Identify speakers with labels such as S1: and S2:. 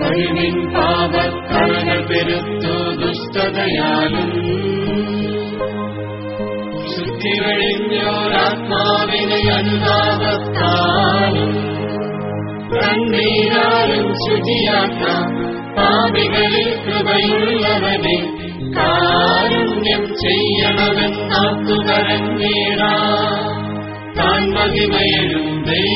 S1: വരുവിൻ പാപക്കറകൾ പെരുത്തു ദുഷ്ടതയാലും. ശുദ്ധി കഴിഞ്ഞോരാത്മാവിനെ അനുതാപത്താലും. കണ്ണീരാലും ശുചിയാക്കാം പാപികളിൽ കൃപയുള്ളവനെ കാരുണ്യം ചെയ്യണമെന്നാത്തു കരഞ്ഞീടാ. താൻ മഹിമയനും ദൈവമല്ലോ